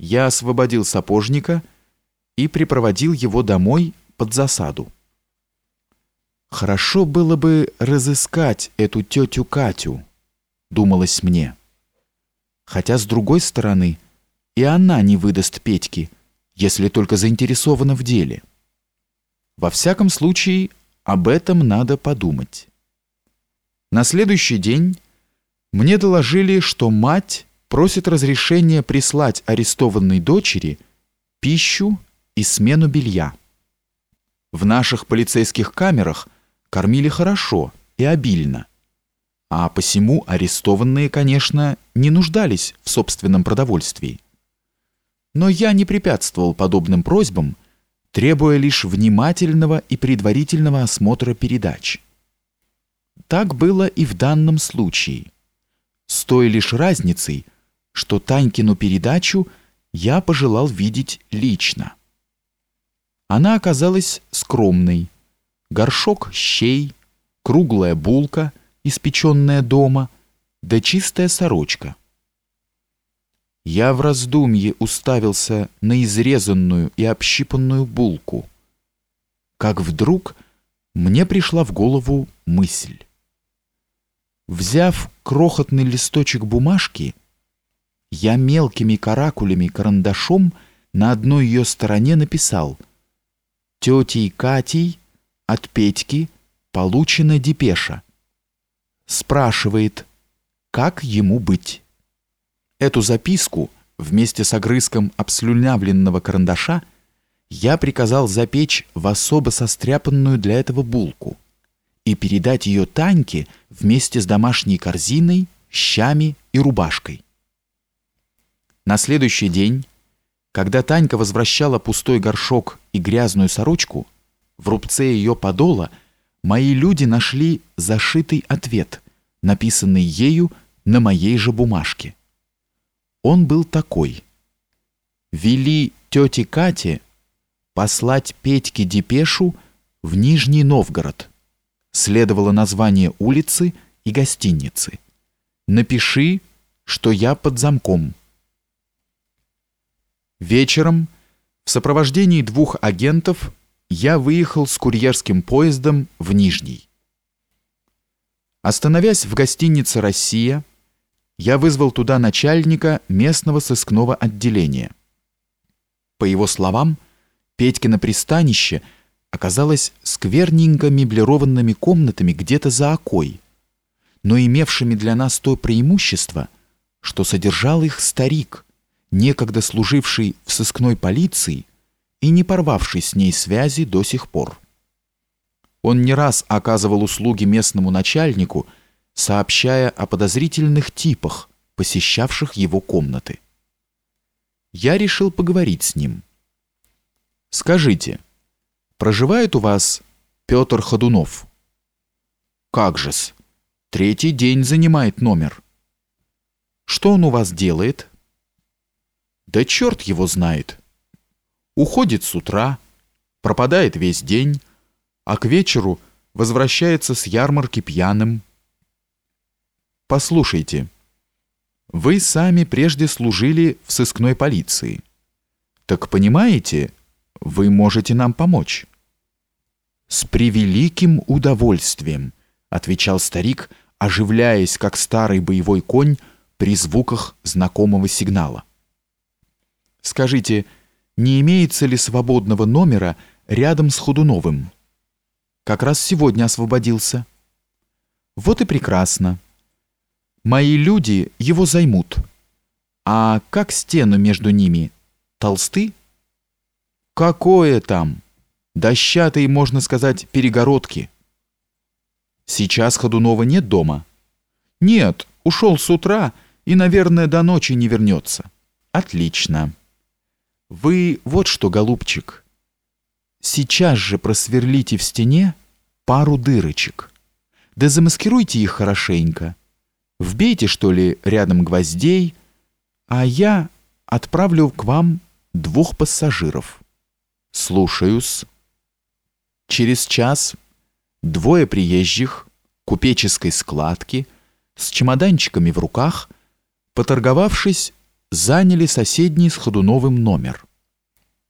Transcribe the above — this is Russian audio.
я освободил сапожника и припроводил его домой под засаду. Хорошо было бы разыскать эту тетю Катю, думалось мне. Хотя с другой стороны, и она не выдаст Петьки, если только заинтересована в деле. Во всяком случае, об этом надо подумать. На следующий день мне доложили, что мать просит разрешения прислать арестованной дочери пищу и смену белья. В наших полицейских камерах кормили хорошо и обильно, а посему арестованные, конечно, не нуждались в собственном продовольствии. Но я не препятствовал подобным просьбам, требуя лишь внимательного и предварительного осмотра передач. Так было и в данном случае. С той лишь разницей, что Танькину передачу я пожелал видеть лично. Она оказалась скромной. Горшок щей, круглая булка, испеченная дома, да чистая сорочка. Я в раздумье уставился на изрезанную и общипанную булку. Как вдруг мне пришла в голову мысль. Взяв крохотный листочек бумажки, я мелкими каракулями карандашом на одной ее стороне написал «Тетей Катей от Петьки получена депеша». Спрашивает, как ему быть. Эту записку вместе с огрызком обслюнявленного карандаша я приказал запечь в особо состряпанную для этого булку и передать ее Таньке вместе с домашней корзиной, щами и рубашкой. На следующий день, когда Танька возвращала пустой горшок и грязную сорочку, в рубце ее подола мои люди нашли зашитый ответ, написанный ею на моей же бумажке. Он был такой. «Вели тете Кате послать Петьке депешу в Нижний Новгород». Следовало название улицы и гостиницы. «Напиши, что я под замком». Вечером в сопровождении двух агентов я выехал с курьерским поездом в Нижний. Остановясь в гостинице «Россия», я вызвал туда начальника местного сыскного отделения. По его словам, Петькино пристанище оказалось скверненько меблированными комнатами где-то за окой, но имевшими для нас то преимущество, что содержал их старик – некогда служивший в сыскной полиции и не порвавший с ней связи до сих пор. Он не раз оказывал услуги местному начальнику, сообщая о подозрительных типах, посещавших его комнаты. Я решил поговорить с ним. Скажите, проживает у вас Петр Ходунов? Как же-с? Третий день занимает номер. Что он у вас делает? Да черт его знает. Уходит с утра, пропадает весь день, а к вечеру возвращается с ярмарки пьяным. Послушайте, вы сами прежде служили в сыскной полиции. Так понимаете, вы можете нам помочь. С превеликим удовольствием, отвечал старик, оживляясь, как старый боевой конь при звуках знакомого сигнала. Скажите, не имеется ли свободного номера рядом с Ходуновым? Как раз сегодня освободился. Вот и прекрасно. Мои люди его займут. А как стены между ними? Толсты? Какое там? Дощатые, можно сказать, перегородки. Сейчас Ходунова нет дома? Нет, ушел с утра и, наверное, до ночи не вернется. Отлично. Вы вот что, голубчик, сейчас же просверлите в стене пару дырочек. Да замаскируйте их хорошенько. Вбейте, что ли, рядом гвоздей, а я отправлю к вам двух пассажиров. Слушаюсь. Через час двое приезжих купеческой складки с чемоданчиками в руках, поторговавшись, заняли соседний с Ходуновым номер.